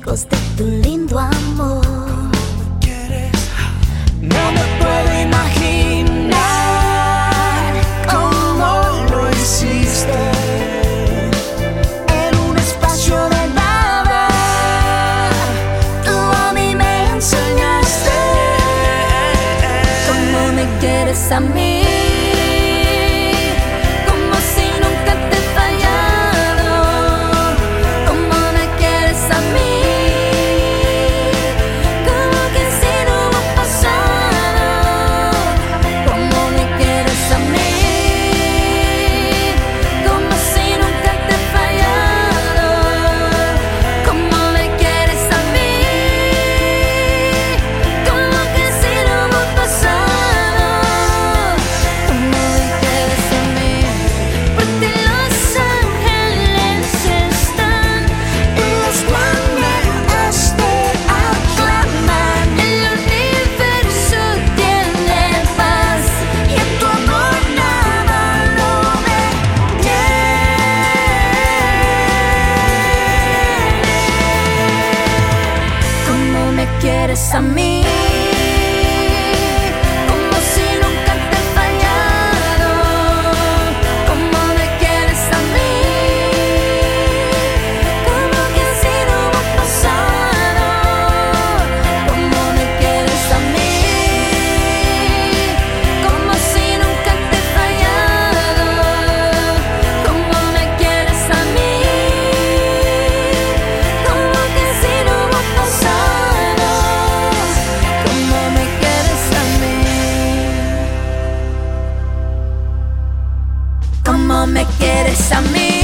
De tu lindo amor, no me puedo imaginar cómo lo hiciste en un espacio de nada. Tú a mí me enseñaste cómo me quieres a mí. Eres a mí. a me.